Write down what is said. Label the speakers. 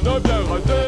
Speaker 1: Madame la Radelle